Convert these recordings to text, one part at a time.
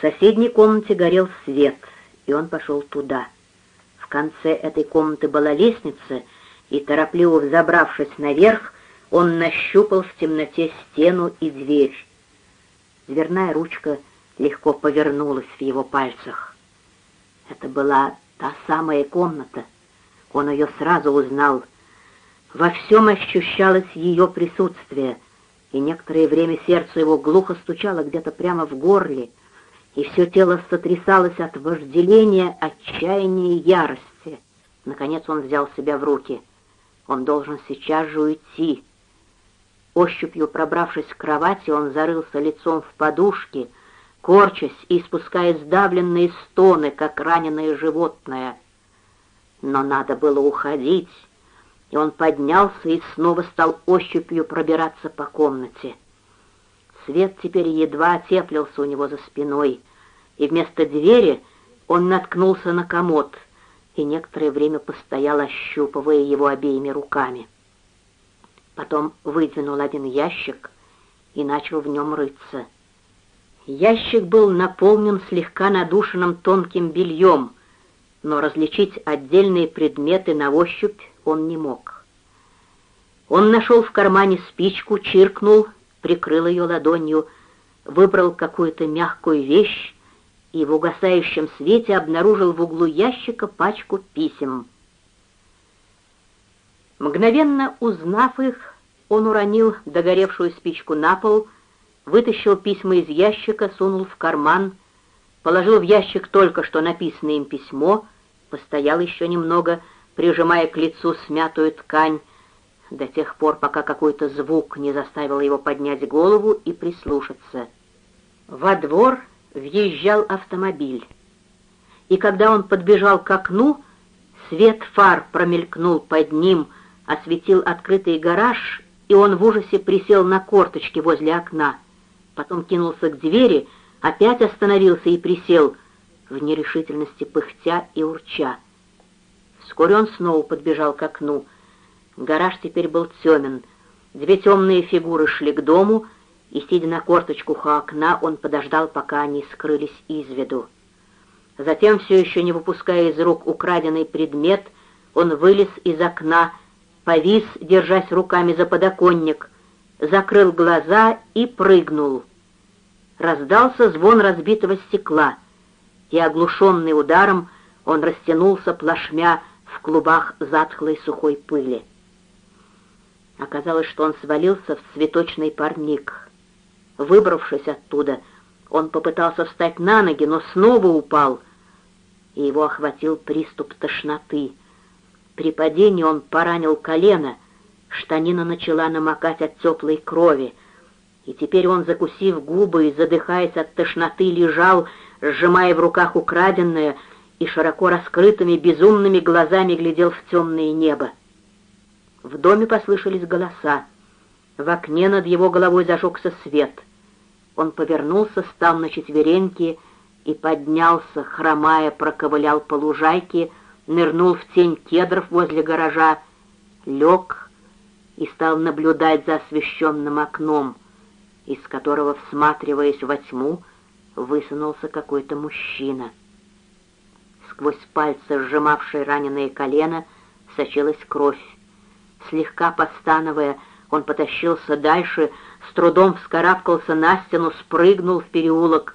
В соседней комнате горел свет, и он пошел туда. В конце этой комнаты была лестница, и, торопливо взобравшись наверх, он нащупал в темноте стену и дверь. Дверная ручка легко повернулась в его пальцах. Это была та самая комната. Он ее сразу узнал. Во всем ощущалось ее присутствие, и некоторое время сердце его глухо стучало где-то прямо в горле, и все тело сотрясалось от вожделения, отчаяния и ярости. Наконец он взял себя в руки. Он должен сейчас же уйти. Ощупью пробравшись к кровати, он зарылся лицом в подушки, корчась и испуская сдавленные стоны, как раненое животное. Но надо было уходить, и он поднялся и снова стал ощупью пробираться по комнате. Свет теперь едва теплился у него за спиной, и вместо двери он наткнулся на комод и некоторое время постоял, ощупывая его обеими руками. Потом выдвинул один ящик и начал в нем рыться. Ящик был наполнен слегка надушенным тонким бельем, но различить отдельные предметы на ощупь он не мог. Он нашел в кармане спичку, чиркнул прикрыл ее ладонью, выбрал какую-то мягкую вещь и в угасающем свете обнаружил в углу ящика пачку писем. Мгновенно узнав их, он уронил догоревшую спичку на пол, вытащил письма из ящика, сунул в карман, положил в ящик только что написанное им письмо, постоял еще немного, прижимая к лицу смятую ткань, до тех пор, пока какой-то звук не заставил его поднять голову и прислушаться. Во двор въезжал автомобиль, и когда он подбежал к окну, свет фар промелькнул под ним, осветил открытый гараж, и он в ужасе присел на корточки возле окна. Потом кинулся к двери, опять остановился и присел, в нерешительности пыхтя и урча. Вскоре он снова подбежал к окну — Гараж теперь был темен. Две темные фигуры шли к дому, и, сидя на корточках у окна, он подождал, пока они скрылись из виду. Затем, все еще не выпуская из рук украденный предмет, он вылез из окна, повис, держась руками за подоконник, закрыл глаза и прыгнул. Раздался звон разбитого стекла, и, оглушенный ударом, он растянулся плашмя в клубах затхлой сухой пыли. Оказалось, что он свалился в цветочный парник. Выбравшись оттуда, он попытался встать на ноги, но снова упал, и его охватил приступ тошноты. При падении он поранил колено, штанина начала намокать от теплой крови, и теперь он, закусив губы и задыхаясь от тошноты, лежал, сжимая в руках украденное, и широко раскрытыми безумными глазами глядел в темное небо. В доме послышались голоса. В окне над его головой зажегся свет. Он повернулся, стал на четвереньки и поднялся, хромая, проковылял по лужайке, нырнул в тень кедров возле гаража, лег и стал наблюдать за освещенным окном, из которого, всматриваясь во тьму, высунулся какой-то мужчина. Сквозь пальцы, сжимавшие раненое колено, сочилась кровь. Слегка постановая, он потащился дальше, с трудом вскарабкался на стену, спрыгнул в переулок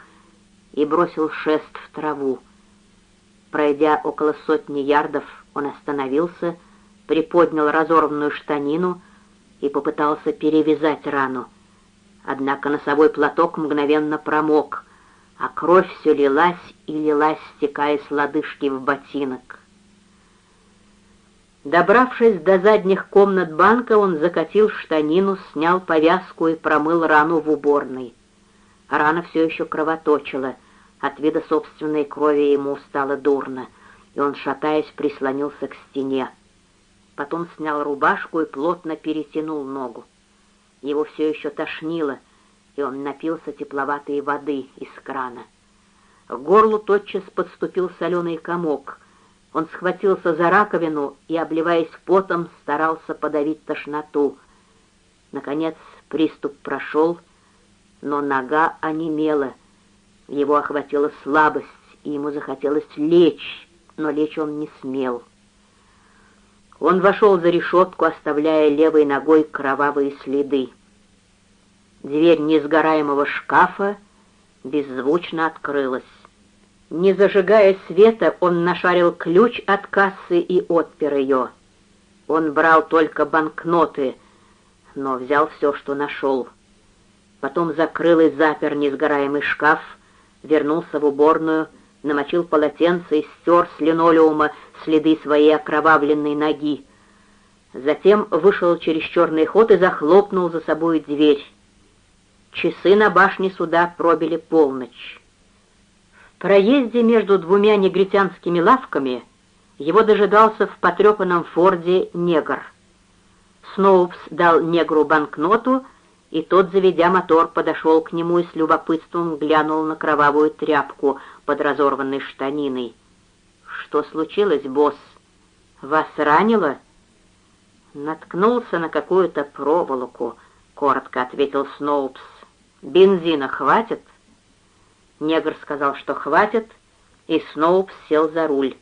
и бросил шест в траву. Пройдя около сотни ярдов, он остановился, приподнял разорванную штанину и попытался перевязать рану. Однако носовой платок мгновенно промок, а кровь все лилась и лилась, стекая с лодыжки в ботинок. Добравшись до задних комнат банка, он закатил штанину, снял повязку и промыл рану в уборной. Рана все еще кровоточила. От вида собственной крови ему стало дурно, и он, шатаясь, прислонился к стене. Потом снял рубашку и плотно перетянул ногу. Его все еще тошнило, и он напился тепловатой воды из крана. К горлу тотчас подступил соленый комок — он схватился за раковину и, обливаясь потом, старался подавить тошноту. Наконец приступ прошел, но нога онемела, Его охватила слабость, и ему захотелось лечь, но лечь он не смел. Он вошел за решетку, оставляя левой ногой кровавые следы. Дверь несгораемого шкафа беззвучно открылась. Не зажигая света, он нашарил ключ от кассы и отпер ее. Он брал только банкноты, но взял все, что нашел. Потом закрыл и запер несгораемый шкаф, вернулся в уборную, намочил полотенце и стер с линолеума следы своей окровавленной ноги. Затем вышел через черный ход и захлопнул за собой дверь. Часы на башне суда пробили полночь. Проезде между двумя негритянскими лавками его дожидался в потрепанном форде негр. Сноупс дал негру банкноту, и тот, заведя мотор, подошел к нему и с любопытством глянул на кровавую тряпку под разорванной штаниной. «Что случилось, босс? Вас ранило?» «Наткнулся на какую-то проволоку», — коротко ответил Сноупс. «Бензина хватит?» Негр сказал, что хватит, и Сноупс сел за руль.